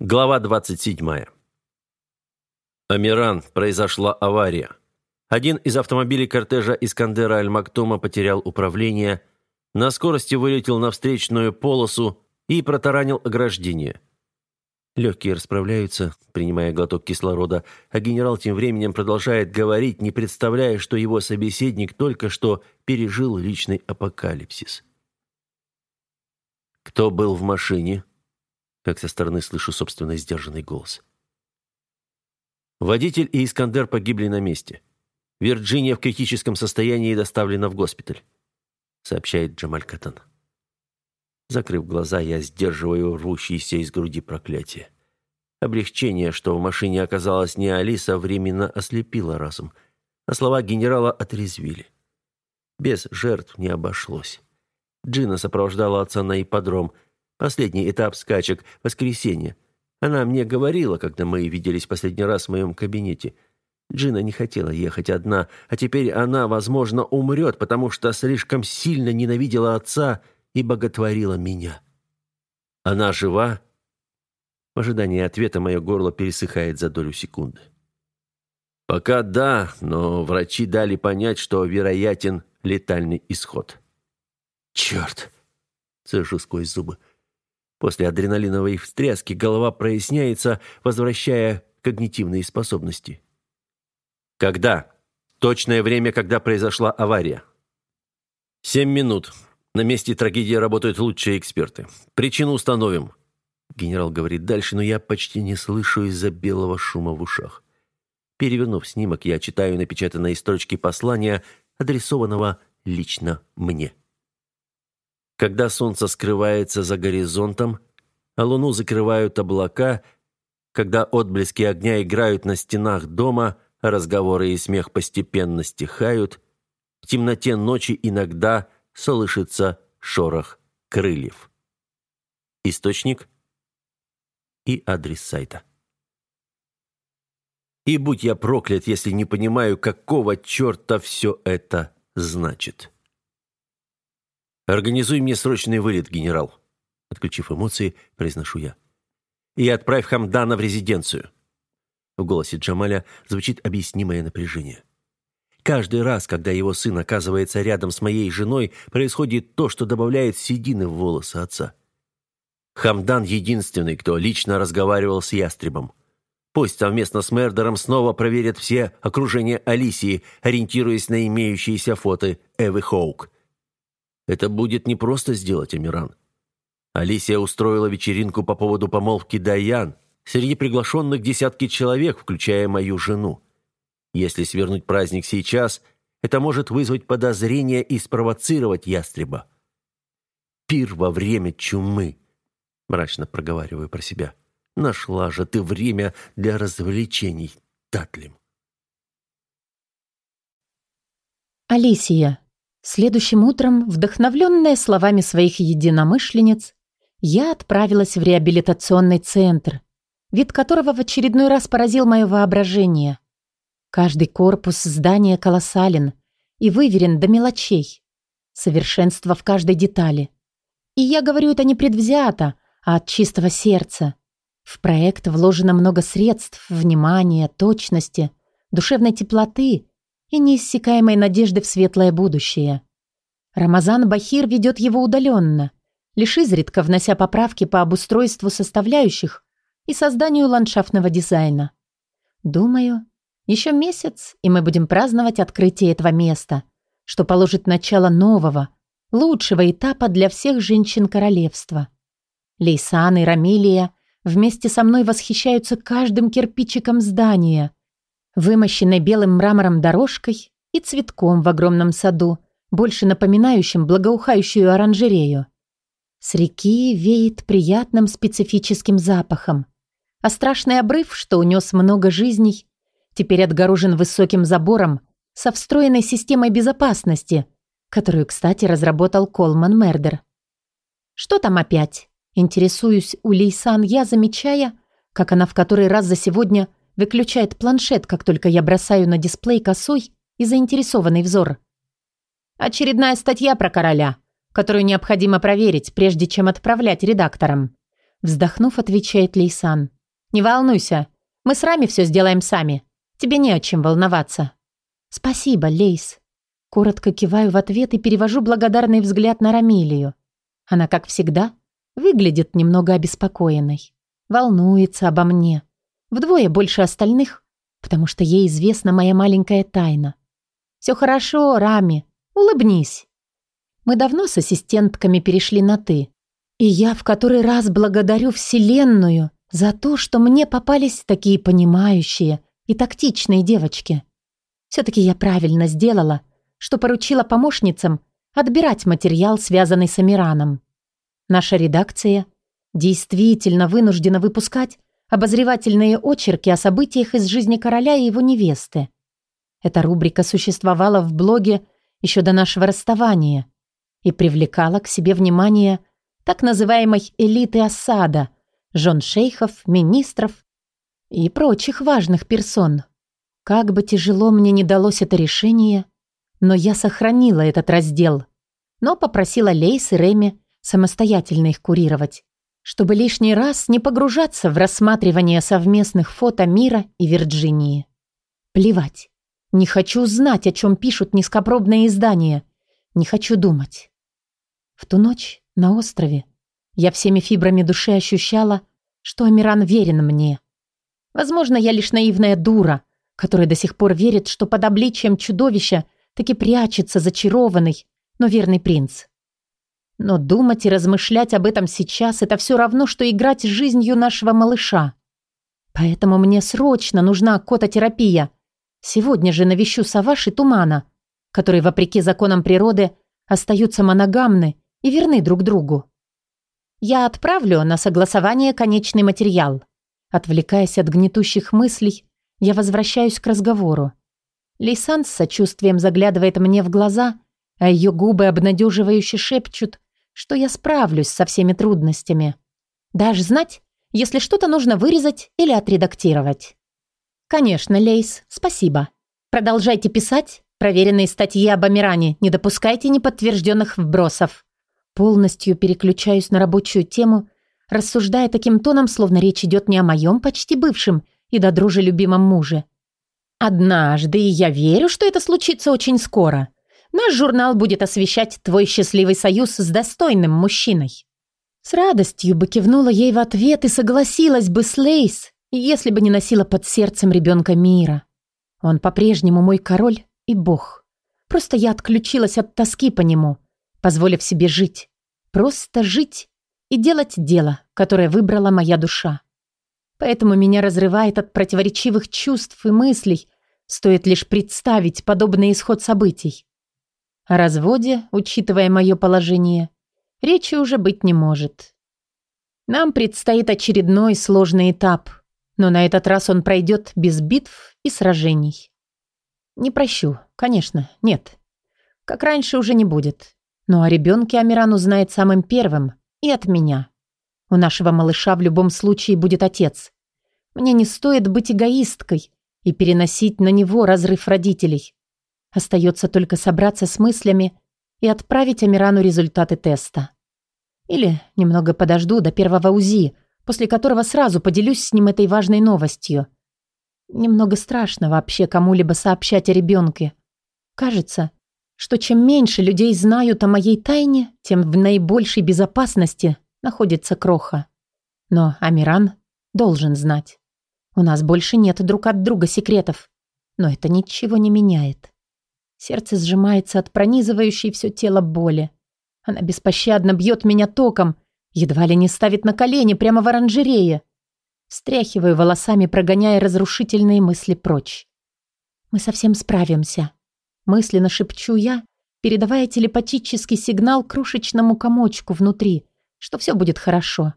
Глава 27. Амиран, произошла авария. Один из автомобилей кортежа Искандера Аль-Мактума потерял управление, на скорости вылетел на встречную полосу и протаранил ограждение. Легкие расправляются, принимая глоток кислорода, а генерал тем временем продолжает говорить, не представляя, что его собеседник только что пережил личный апокалипсис. «Кто был в машине?» Как со стороны слышу собственный сдержанный голос. Водитель и Искандер погибли на месте. Вирджиния в критическом состоянии доставлена в госпиталь, сообщает Джамаль Катан. Закрыв глаза, я сдерживаю рвущиеся из груди проклятие. Облегчение, что в машине оказалась не Алиса, временно ослепило разум, а слова генерала отрезвили. Без жертв не обошлось. Джина сопровождала отца на ипподром – Последний этап скачек – воскресенье. Она мне говорила, когда мы виделись последний раз в моем кабинете. Джина не хотела ехать одна, а теперь она, возможно, умрет, потому что слишком сильно ненавидела отца и боготворила меня. Она жива? В ожидании ответа мое горло пересыхает за долю секунды. Пока да, но врачи дали понять, что вероятен летальный исход. Черт! Цежу сквозь зубы. После адреналиновой встряски голова проясняется, возвращая когнитивные способности. Когда? Точное время, когда произошла авария. Семь минут. На месте трагедии работают лучшие эксперты. Причину установим. Генерал говорит дальше, но я почти не слышу из-за белого шума в ушах. Перевернув снимок, я читаю напечатанные строчки послания, адресованного лично мне. Когда солнце скрывается за горизонтом, а луну закрывают облака, когда отблески огня играют на стенах дома, а разговоры и смех постепенно стихают, в темноте ночи иногда слышится шорох крыльев. Источник и адрес сайта. И будь я проклят, если не понимаю, какого черта все это значит. «Организуй мне срочный вылет, генерал», — отключив эмоции, произношу я. «И отправь Хамдана в резиденцию». В голосе Джамаля звучит объяснимое напряжение. Каждый раз, когда его сын оказывается рядом с моей женой, происходит то, что добавляет седины в волосы отца. Хамдан единственный, кто лично разговаривал с ястребом. Пусть совместно с Мердером снова проверят все окружения Алисии, ориентируясь на имеющиеся фото Эвы Хоук. Это будет не просто сделать, Амиран. Алисия устроила вечеринку по поводу помолвки Даян. Среди приглашенных десятки человек, включая мою жену. Если свернуть праздник сейчас, это может вызвать подозрения и спровоцировать ястреба. «Пир во время чумы», — мрачно проговариваю про себя. «Нашла же ты время для развлечений, Татлим». Алисия. Следующим утром, вдохновленная словами своих единомышленниц, я отправилась в реабилитационный центр, вид которого в очередной раз поразил мое воображение. Каждый корпус здания колоссален и выверен до мелочей. Совершенство в каждой детали. И я говорю это не предвзято, а от чистого сердца. В проект вложено много средств, внимания, точности, душевной теплоты и неиссякаемой надежды в светлое будущее. Рамазан Бахир ведет его удаленно, лишь изредка внося поправки по обустройству составляющих и созданию ландшафтного дизайна. Думаю, еще месяц, и мы будем праздновать открытие этого места, что положит начало нового, лучшего этапа для всех женщин королевства. Лейсан и Рамилия вместе со мной восхищаются каждым кирпичиком здания – вымощенной белым мрамором дорожкой и цветком в огромном саду, больше напоминающим благоухающую оранжерею. С реки веет приятным специфическим запахом, а страшный обрыв, что унес много жизней, теперь отгорожен высоким забором со встроенной системой безопасности, которую, кстати, разработал Колман Мердер. Что там опять? Интересуюсь у Лейсан я, замечая, как она в который раз за сегодня Выключает планшет, как только я бросаю на дисплей косой и заинтересованный взор. Очередная статья про короля, которую необходимо проверить, прежде чем отправлять редакторам. Вздохнув, отвечает Лейсан. «Не волнуйся, мы с Рами все сделаем сами. Тебе не о чем волноваться». «Спасибо, Лейс». Коротко киваю в ответ и перевожу благодарный взгляд на Рамилию. Она, как всегда, выглядит немного обеспокоенной. Волнуется обо мне. Вдвое больше остальных, потому что ей известна моя маленькая тайна. «Все хорошо, Рами. Улыбнись». Мы давно с ассистентками перешли на «ты». И я в который раз благодарю Вселенную за то, что мне попались такие понимающие и тактичные девочки. Все-таки я правильно сделала, что поручила помощницам отбирать материал, связанный с Амираном. Наша редакция действительно вынуждена выпускать обозревательные очерки о событиях из жизни короля и его невесты. Эта рубрика существовала в блоге еще до нашего расставания и привлекала к себе внимание так называемой элиты осада, жен шейхов, министров и прочих важных персон. Как бы тяжело мне не далось это решение, но я сохранила этот раздел, но попросила Лейс и Реми самостоятельно их курировать, чтобы лишний раз не погружаться в рассматривание совместных фото Мира и Вирджинии. Плевать. Не хочу знать, о чем пишут низкопробные издания. Не хочу думать. В ту ночь на острове я всеми фибрами души ощущала, что Амиран верен мне. Возможно, я лишь наивная дура, которая до сих пор верит, что под обличием чудовища таки прячется зачарованный, но верный принц. Но думать и размышлять об этом сейчас – это все равно, что играть жизнью нашего малыша. Поэтому мне срочно нужна кототерапия. Сегодня же навещу Саваш и Тумана, которые, вопреки законам природы, остаются моногамны и верны друг другу. Я отправлю на согласование конечный материал. Отвлекаясь от гнетущих мыслей, я возвращаюсь к разговору. Лейсан с сочувствием заглядывает мне в глаза, а ее губы обнадеживающе шепчут, что я справлюсь со всеми трудностями. Дашь знать, если что-то нужно вырезать или отредактировать. Конечно, Лейс, спасибо. Продолжайте писать. Проверенные статьи об Амиране. Не допускайте неподтвержденных вбросов. Полностью переключаюсь на рабочую тему, рассуждая таким тоном, словно речь идет не о моем почти бывшем и до дружи любимом муже. «Однажды, и я верю, что это случится очень скоро, наш журнал будет освещать твой счастливый союз с достойным мужчиной». С радостью бы кивнула ей в ответ и согласилась бы с Лейс, если бы не носила под сердцем ребенка мира. Он по-прежнему мой король и бог. Просто я отключилась от тоски по нему – позволив себе жить. Просто жить и делать дело, которое выбрала моя душа. Поэтому меня разрывает от противоречивых чувств и мыслей, стоит лишь представить подобный исход событий. О разводе, учитывая мое положение, речи уже быть не может. Нам предстоит очередной сложный этап, но на этот раз он пройдет без битв и сражений. Не прощу, конечно, нет. Как раньше уже не будет. Но о ребенке Амиран узнает самым первым и от меня. У нашего малыша в любом случае будет отец. Мне не стоит быть эгоисткой и переносить на него разрыв родителей. Остается только собраться с мыслями и отправить Амирану результаты теста. Или немного подожду до первого УЗИ, после которого сразу поделюсь с ним этой важной новостью. Немного страшно вообще кому-либо сообщать о ребенке. Кажется, что чем меньше людей знают о моей тайне, тем в наибольшей безопасности находится Кроха. Но Амиран должен знать. У нас больше нет друг от друга секретов. Но это ничего не меняет. Сердце сжимается от пронизывающей все тело боли. Она беспощадно бьет меня током, едва ли не ставит на колени прямо в оранжерее. Встряхиваю волосами, прогоняя разрушительные мысли прочь. Мы совсем справимся. Мысленно шепчу я, передавая телепатический сигнал крошечному комочку внутри, что все будет хорошо.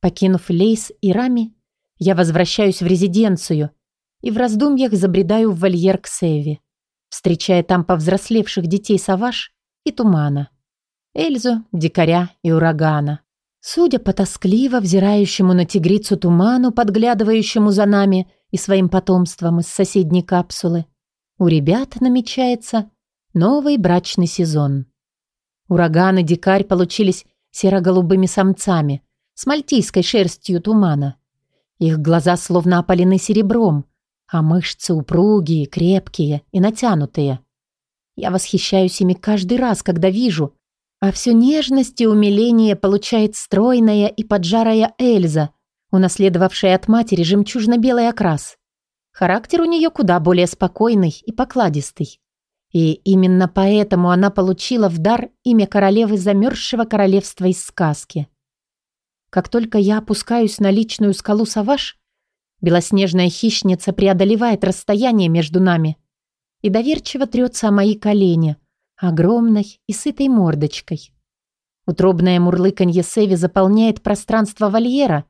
Покинув Лейс и Рами, я возвращаюсь в резиденцию и в раздумьях забредаю в вольер к Севи, встречая там повзрослевших детей Саваш и Тумана, Эльзу, Дикаря и Урагана. Судя по тоскливо взирающему на тигрицу Туману, подглядывающему за нами и своим потомством из соседней капсулы, у ребят намечается новый брачный сезон. Ураган и дикарь получились серо-голубыми самцами с мальтийской шерстью тумана. Их глаза словно опалены серебром, а мышцы упругие, крепкие и натянутые. Я восхищаюсь ими каждый раз, когда вижу, а все нежность и умиление получает стройная и поджарая Эльза, унаследовавшая от матери жемчужно-белый окрас. Характер у нее куда более спокойный и покладистый. И именно поэтому она получила в дар имя королевы замерзшего королевства из сказки. Как только я опускаюсь на личную скалу Саваш, белоснежная хищница преодолевает расстояние между нами и доверчиво трется о мои колени, огромной и сытой мордочкой. Утробное мурлыканье Севи заполняет пространство вольера,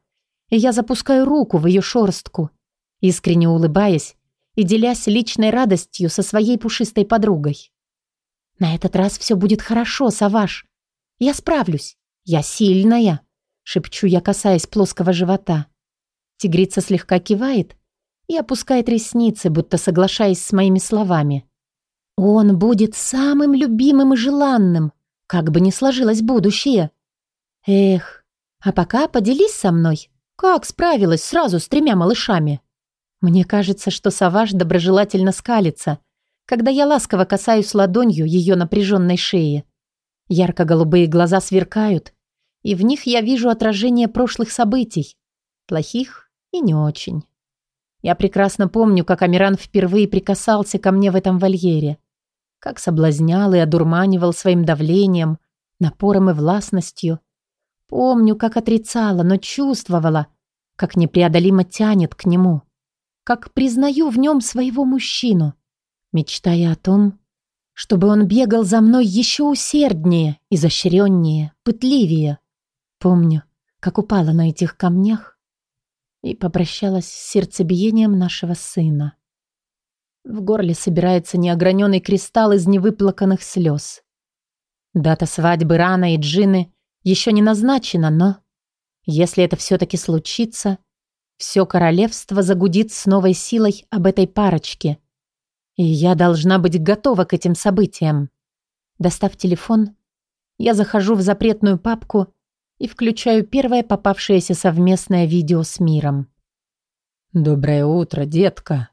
и я запускаю руку в ее шорстку, искренне улыбаясь и делясь личной радостью со своей пушистой подругой. «На этот раз все будет хорошо, Саваш. Я справлюсь. Я сильная», — шепчу я, касаясь плоского живота. Тигрица слегка кивает и опускает ресницы, будто соглашаясь с моими словами. «Он будет самым любимым и желанным, как бы ни сложилось будущее. Эх, а пока поделись со мной, как справилась сразу с тремя малышами?» Мне кажется, что Саваш доброжелательно скалится, когда я ласково касаюсь ладонью ее напряженной шеи. Ярко-голубые глаза сверкают, и в них я вижу отражение прошлых событий, плохих и не очень. Я прекрасно помню, как Амиран впервые прикасался ко мне в этом вольере, как соблазнял и одурманивал своим давлением, напором и властностью. Помню, как отрицала, но чувствовала, как непреодолимо тянет к нему как признаю в нем своего мужчину, мечтая о том, чтобы он бегал за мной еще усерднее, изощреннее, пытливее. Помню, как упала на этих камнях и попрощалась с сердцебиением нашего сына. В горле собирается неограненный кристалл из невыплаканных слез. Дата свадьбы Рана и Джины еще не назначена, но если это все-таки случится — все королевство загудит с новой силой об этой парочке. И я должна быть готова к этим событиям. Достав телефон, я захожу в запретную папку и включаю первое попавшееся совместное видео с миром. «Доброе утро, детка!»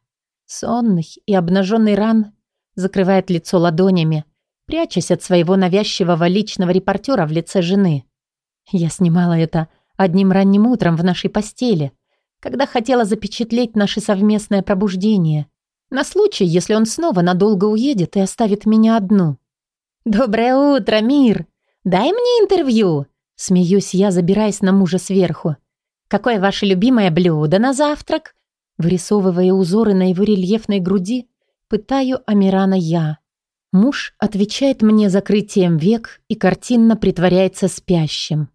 Сонный и обнаженный ран закрывает лицо ладонями, прячась от своего навязчивого личного репортера в лице жены. Я снимала это одним ранним утром в нашей постели, когда хотела запечатлеть наше совместное пробуждение. На случай, если он снова надолго уедет и оставит меня одну. «Доброе утро, мир! Дай мне интервью!» Смеюсь я, забираясь на мужа сверху. «Какое ваше любимое блюдо на завтрак?» Вырисовывая узоры на его рельефной груди, пытаю Амирана я. Муж отвечает мне закрытием век и картинно притворяется спящим.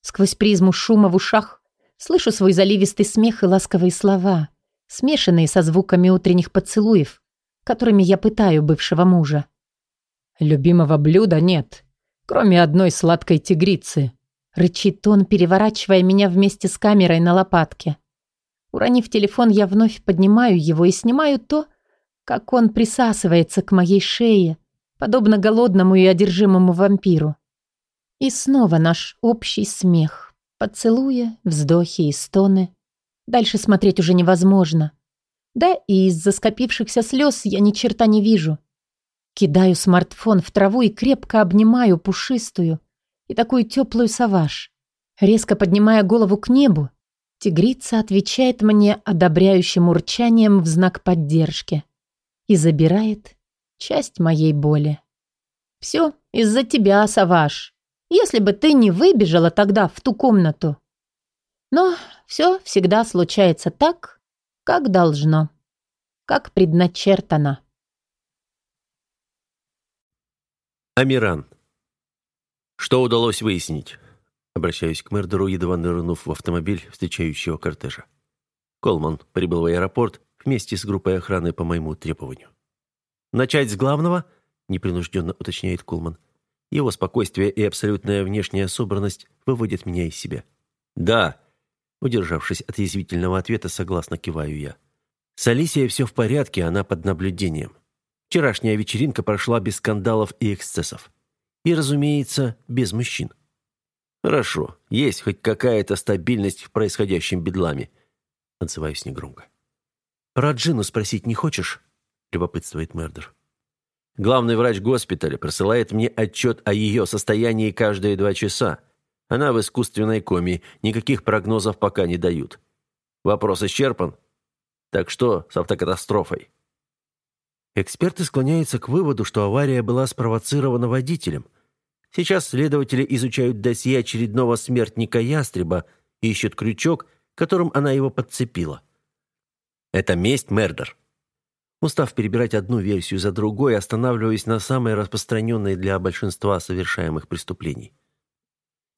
Сквозь призму шума в ушах Слышу свой заливистый смех и ласковые слова, смешанные со звуками утренних поцелуев, которыми я пытаю бывшего мужа. «Любимого блюда нет, кроме одной сладкой тигрицы», рычит он, переворачивая меня вместе с камерой на лопатке. Уронив телефон, я вновь поднимаю его и снимаю то, как он присасывается к моей шее, подобно голодному и одержимому вампиру. И снова наш общий смех. Поцелуи, вздохи и стоны. Дальше смотреть уже невозможно. Да и из-за скопившихся слез я ни черта не вижу. Кидаю смартфон в траву и крепко обнимаю пушистую и такую теплую саваж. Резко поднимая голову к небу, тигрица отвечает мне одобряющим урчанием в знак поддержки и забирает часть моей боли. «Все из-за тебя, Саваш!» если бы ты не выбежала тогда в ту комнату. Но все всегда случается так, как должно, как предначертано. Амиран. Что удалось выяснить? Обращаюсь к Мердеру, едва нырнув в автомобиль встречающего кортежа. Колман прибыл в аэропорт вместе с группой охраны по моему требованию. «Начать с главного?» — непринужденно уточняет Кулман. Его спокойствие и абсолютная внешняя собранность выводят меня из себя. «Да», — удержавшись от язвительного ответа, согласно киваю я. «С Алисией все в порядке, она под наблюдением. Вчерашняя вечеринка прошла без скандалов и эксцессов. И, разумеется, без мужчин. Хорошо, есть хоть какая-то стабильность в происходящем бедламе. Отзываюсь негромко. Про Джину спросить не хочешь? Любопытствует Мердер. Главный врач госпиталя присылает мне отчет о ее состоянии каждые два часа. Она в искусственной коме, никаких прогнозов пока не дают. Вопрос исчерпан? Так что с автокатастрофой? Эксперты склоняются к выводу, что авария была спровоцирована водителем. Сейчас следователи изучают досье очередного смертника ястреба и ищут крючок, которым она его подцепила. Это месть Мердер. Устав перебирать одну версию за другой, останавливаясь на самой распространенной для большинства совершаемых преступлений.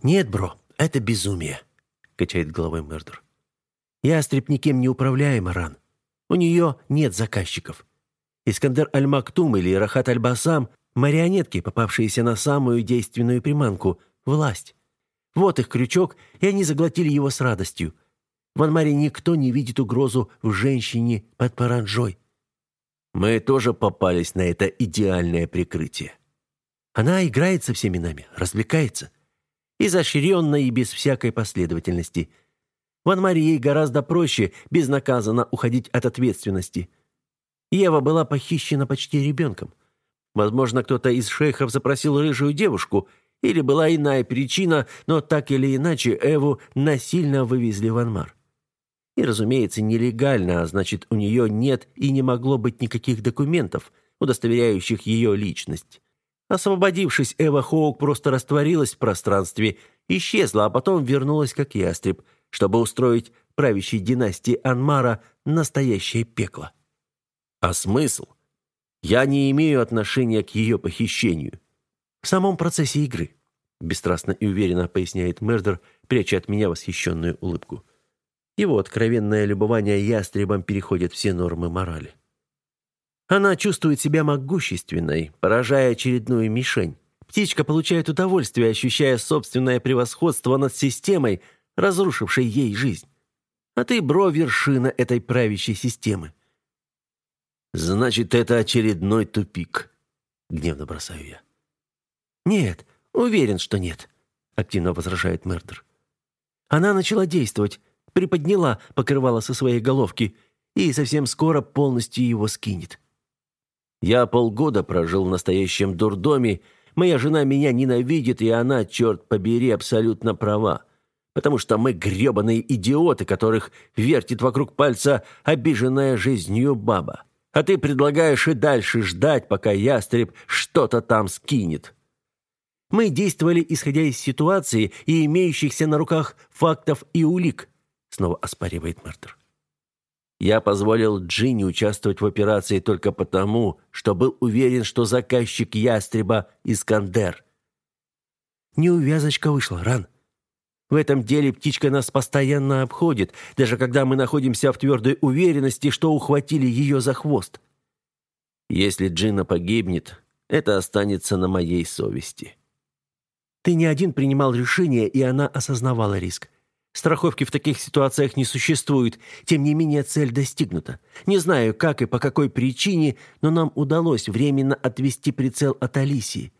«Нет, бро, это безумие», — качает головой Мердер. «Ястреб никем не управляем, Аран. У нее нет заказчиков. Искандер Аль-Мактум или Рахат Аль-Басам — марионетки, попавшиеся на самую действенную приманку — власть. Вот их крючок, и они заглотили его с радостью. В Анмаре никто не видит угрозу в женщине под паранжой. Мы тоже попались на это идеальное прикрытие. Она играет со всеми нами, развлекается изощренно и без всякой последовательности. В Анмаре ей гораздо проще безнаказанно уходить от ответственности. Ева была похищена почти ребенком. Возможно, кто-то из шейхов запросил рыжую девушку, или была иная причина, но так или иначе Эву насильно вывезли в Анмар. И, разумеется, нелегально, а значит, у нее нет и не могло быть никаких документов, удостоверяющих ее личность. Освободившись, Эва Хоук просто растворилась в пространстве, исчезла, а потом вернулась как ястреб, чтобы устроить правящей династии Анмара настоящее пекло. А смысл? Я не имею отношения к ее похищению. В самом процессе игры, бесстрастно и уверенно поясняет Мердер, пряча от меня восхищенную улыбку. Его откровенное любование ястребом переходит все нормы морали. Она чувствует себя могущественной, поражая очередную мишень. Птичка получает удовольствие, ощущая собственное превосходство над системой, разрушившей ей жизнь. А ты, бро, вершина этой правящей системы. «Значит, это очередной тупик», — гневно бросаю я. «Нет, уверен, что нет», — активно возражает Мердер. Она начала действовать, приподняла покрывало со своей головки и совсем скоро полностью его скинет. Я полгода прожил в настоящем дурдоме. Моя жена меня ненавидит, и она, черт побери, абсолютно права. Потому что мы гребаные идиоты, которых вертит вокруг пальца обиженная жизнью баба. А ты предлагаешь и дальше ждать, пока ястреб что-то там скинет. Мы действовали, исходя из ситуации и имеющихся на руках фактов и улик, снова оспаривает Мартер. Я позволил Джинни участвовать в операции только потому, что был уверен, что заказчик ястреба – Искандер. Неувязочка вышла, Ран. В этом деле птичка нас постоянно обходит, даже когда мы находимся в твердой уверенности, что ухватили ее за хвост. Если Джина погибнет, это останется на моей совести. Ты не один принимал решение, и она осознавала риск. Страховки в таких ситуациях не существует. Тем не менее, цель достигнута. Не знаю, как и по какой причине, но нам удалось временно отвести прицел от Алисии.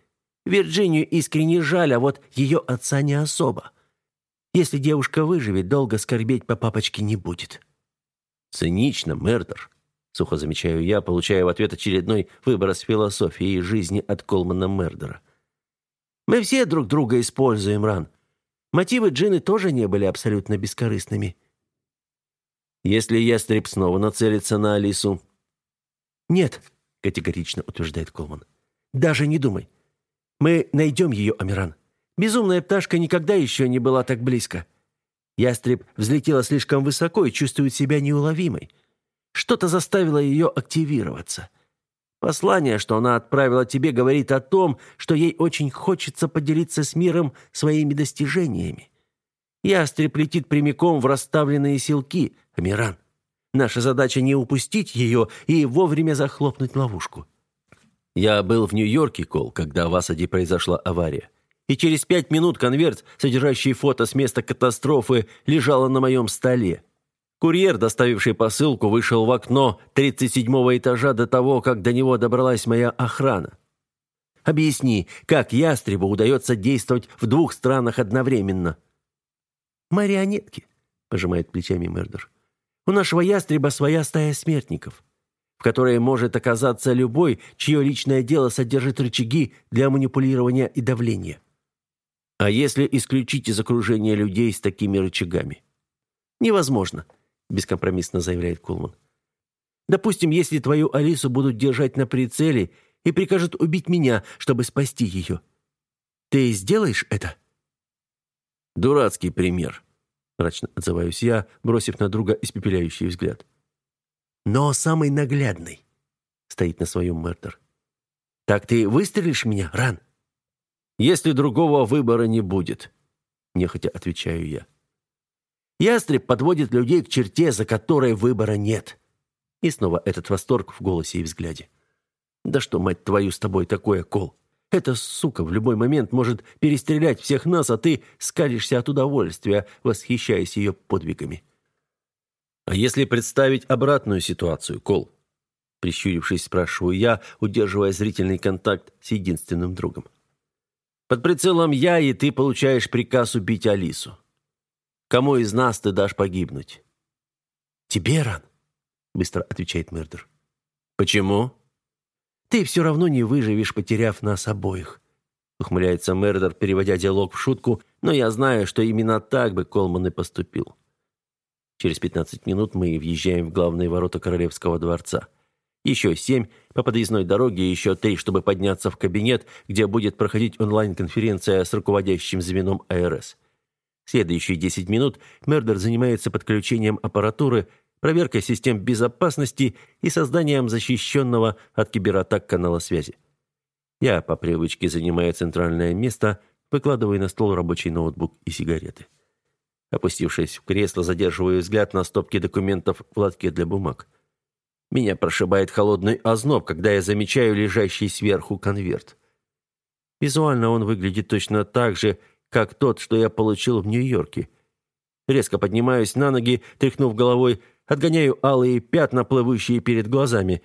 Вирджинию искренне жаль, а вот ее отца не особо. Если девушка выживет, долго скорбеть по папочке не будет. Цинично, Мердер. Сухо замечаю я, получая в ответ очередной выброс философии жизни от Колмана Мердера. Мы все друг друга используем, Ран. Мотивы Джины тоже не были абсолютно бескорыстными. Если ястреб снова нацелится на Алису... «Нет», — категорично утверждает Колман. «Даже не думай. Мы найдем ее, Амиран. Безумная пташка никогда еще не была так близко. Ястреб взлетела слишком высоко и чувствует себя неуловимой. Что-то заставило ее активироваться. Послание, что она отправила тебе, говорит о том, что ей очень хочется поделиться с миром своими достижениями. Ястреб летит прямиком в расставленные силки, Амиран. Наша задача не упустить ее и вовремя захлопнуть ловушку. Я был в Нью-Йорке, Кол, когда в Асаде произошла авария. И через пять минут конверт, содержащий фото с места катастрофы, лежал на моем столе. Курьер, доставивший посылку, вышел в окно 37-го этажа до того, как до него добралась моя охрана. Объясни, как ястребу удается действовать в двух странах одновременно?» «Марионетки», — пожимает плечами Мердер. «У нашего ястреба своя стая смертников, в которой может оказаться любой, чье личное дело содержит рычаги для манипулирования и давления». «А если исключить из окружения людей с такими рычагами?» «Невозможно», — бескомпромиссно заявляет Кулман. «Допустим, если твою Алису будут держать на прицеле и прикажут убить меня, чтобы спасти ее. Ты сделаешь это?» «Дурацкий пример», — мрачно отзываюсь я, бросив на друга испепеляющий взгляд. «Но самый наглядный», — стоит на своем Мердер. «Так ты выстрелишь меня, Ран?» «Если другого выбора не будет», — нехотя отвечаю я. «Ястреб подводит людей к черте, за которой выбора нет». И снова этот восторг в голосе и взгляде. «Да что, мать твою, с тобой такое, Кол? Эта сука в любой момент может перестрелять всех нас, а ты скалишься от удовольствия, восхищаясь ее подвигами». «А если представить обратную ситуацию, Кол?» Прищурившись, спрашиваю я, удерживая зрительный контакт с единственным другом. «Под прицелом я, и ты получаешь приказ убить Алису. Кому из нас ты дашь погибнуть?» «Тебе, Ран», — быстро отвечает Мердер. «Почему?» Ты все равно не выживешь, потеряв нас обоих. Ухмыляется Мердер, переводя диалог в шутку, но я знаю, что именно так бы Колман и поступил. Через 15 минут мы въезжаем в главные ворота Королевского дворца. Еще семь по подъездной дороге, еще три, чтобы подняться в кабинет, где будет проходить онлайн-конференция с руководящим звеном АРС. Следующие 10 минут Мердер занимается подключением аппаратуры, проверкой систем безопасности и созданием защищенного от кибератак канала связи. Я по привычке занимаю центральное место, выкладываю на стол рабочий ноутбук и сигареты. Опустившись в кресло, задерживаю взгляд на стопки документов в лотке для бумаг. Меня прошибает холодный озноб, когда я замечаю лежащий сверху конверт. Визуально он выглядит точно так же, как тот, что я получил в Нью-Йорке. Резко поднимаюсь на ноги, тряхнув головой, Отгоняю алые пятна, плывущие перед глазами.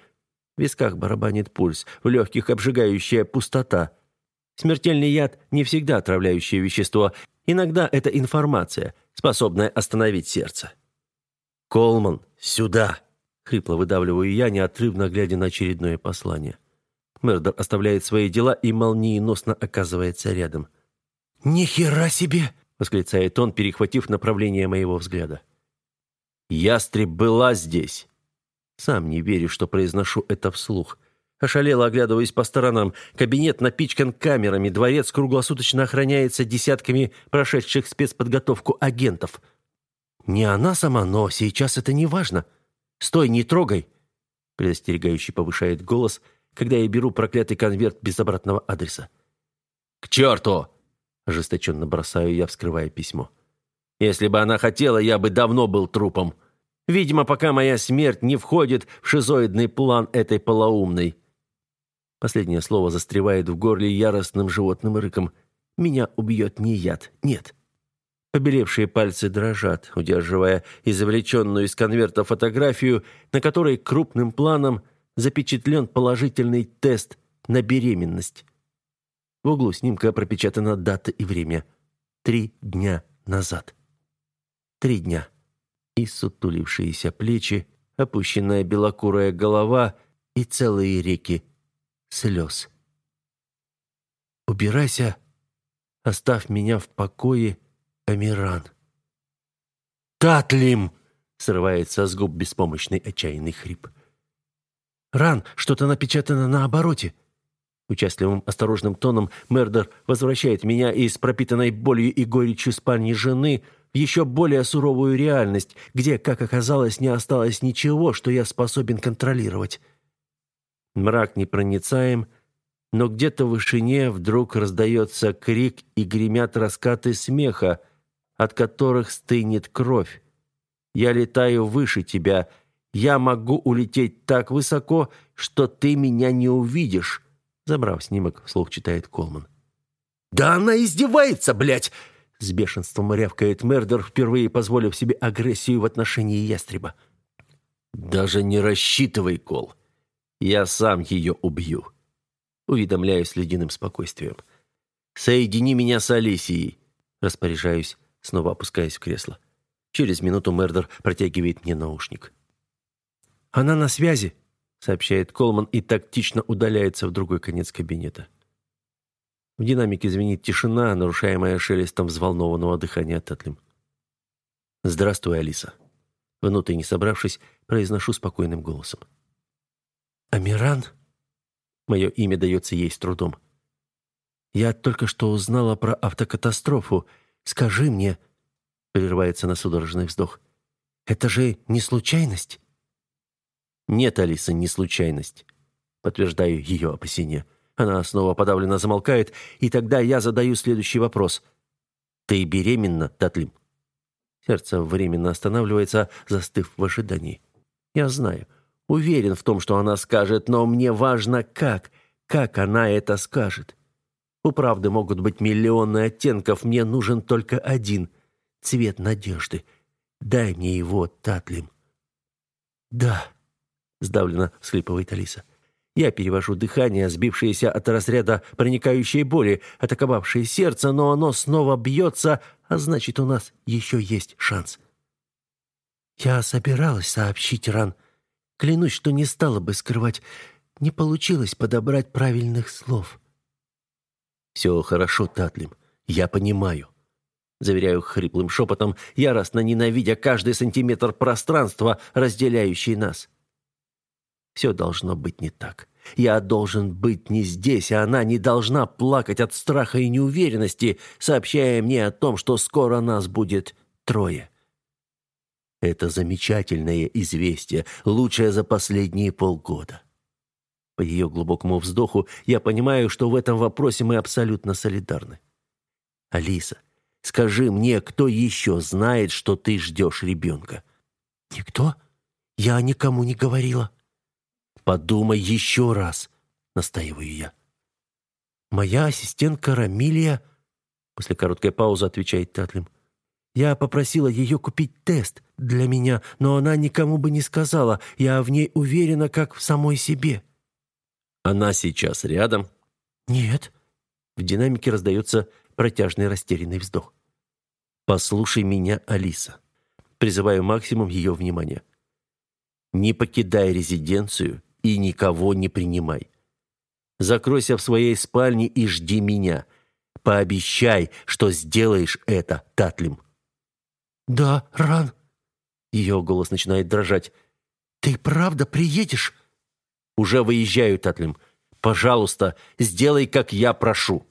В висках барабанит пульс, в легких обжигающая пустота. Смертельный яд не всегда отравляющее вещество. Иногда это информация, способная остановить сердце. «Колман, сюда!» — хрипло выдавливаю я, неотрывно глядя на очередное послание. Мердер оставляет свои дела и молниеносно оказывается рядом. «Ни хера себе!» — восклицает он, перехватив направление моего взгляда. Ястреб была здесь. Сам не верю, что произношу это вслух. Ошалело оглядываясь по сторонам. Кабинет напичкан камерами, дворец круглосуточно охраняется десятками прошедших спецподготовку агентов. Не она сама, но сейчас это не важно. Стой, не трогай. Предостерегающий повышает голос, когда я беру проклятый конверт без обратного адреса. «К черту!» – ожесточенно бросаю я, вскрывая письмо. Если бы она хотела, я бы давно был трупом. Видимо, пока моя смерть не входит в шизоидный план этой полоумной. Последнее слово застревает в горле яростным животным рыком. Меня убьет не яд, нет. Побелевшие пальцы дрожат, удерживая извлеченную из конверта фотографию, на которой крупным планом запечатлен положительный тест на беременность. В углу снимка пропечатана дата и время. Три дня назад. Три дня. И сутулившиеся плечи, опущенная белокурая голова и целые реки слез. «Убирайся, оставь меня в покое, Амиран». «Татлим!» — срывается с губ беспомощный отчаянный хрип. «Ран, что-то напечатано на обороте». Участливым, осторожным тоном Мердер возвращает меня из пропитанной болью и горечью спальни жены еще более суровую реальность, где, как оказалось, не осталось ничего, что я способен контролировать. Мрак непроницаем, но где-то в вышине вдруг раздается крик и гремят раскаты смеха, от которых стынет кровь. Я летаю выше тебя. Я могу улететь так высоко, что ты меня не увидишь. Забрав снимок, вслух читает Колман. «Да она издевается, блядь!» С бешенством рявкает Мердер, впервые позволив себе агрессию в отношении ястреба. «Даже не рассчитывай, Кол. Я сам ее убью». Уведомляю с ледяным спокойствием. «Соедини меня с Алисией!» Распоряжаюсь, снова опускаясь в кресло. Через минуту Мердер протягивает мне наушник. «Она на связи», — сообщает Колман и тактично удаляется в другой конец кабинета. В динамике звенит тишина, нарушаемая шелестом взволнованного дыхания Татлим. «Здравствуй, Алиса». Внутренне собравшись, произношу спокойным голосом. «Амиран?» Мое имя дается ей с трудом. «Я только что узнала про автокатастрофу. Скажи мне...» Прерывается на судорожный вздох. «Это же не случайность?» «Нет, Алиса, не случайность», — подтверждаю ее опасения. Она снова подавленно замолкает, и тогда я задаю следующий вопрос. «Ты беременна, Татлим?» Сердце временно останавливается, застыв в ожидании. Я знаю, уверен в том, что она скажет, но мне важно, как, как она это скажет. У правды могут быть миллионы оттенков, мне нужен только один — цвет надежды. Дай мне его, Татлим. «Да», — сдавленно всхлипывает Алиса. Я перевожу дыхание, сбившееся от разряда проникающей боли, атаковавшее сердце, но оно снова бьется, а значит, у нас еще есть шанс. Я собиралась сообщить Ран. Клянусь, что не стала бы скрывать. Не получилось подобрать правильных слов. «Все хорошо, Татлим. Я понимаю». Заверяю хриплым шепотом, яростно ненавидя каждый сантиметр пространства, разделяющий нас. Все должно быть не так. Я должен быть не здесь, а она не должна плакать от страха и неуверенности, сообщая мне о том, что скоро нас будет трое. Это замечательное известие, лучшее за последние полгода. По ее глубокому вздоху я понимаю, что в этом вопросе мы абсолютно солидарны. Алиса, скажи мне, кто еще знает, что ты ждешь ребенка? Никто? Я никому не говорила. Подумай еще раз, настаиваю я. Моя ассистентка Рамилия, после короткой паузы отвечает Татлим. Я попросила ее купить тест для меня, но она никому бы не сказала. Я в ней уверена, как в самой себе. Она сейчас рядом? Нет. В динамике раздается протяжный растерянный вздох. Послушай меня, Алиса. Призываю максимум ее внимания. Не покидай резиденцию и никого не принимай. Закройся в своей спальне и жди меня. Пообещай, что сделаешь это, Татлим». «Да, Ран». Ее голос начинает дрожать. «Ты правда приедешь?» «Уже выезжаю, Татлим. Пожалуйста, сделай, как я прошу».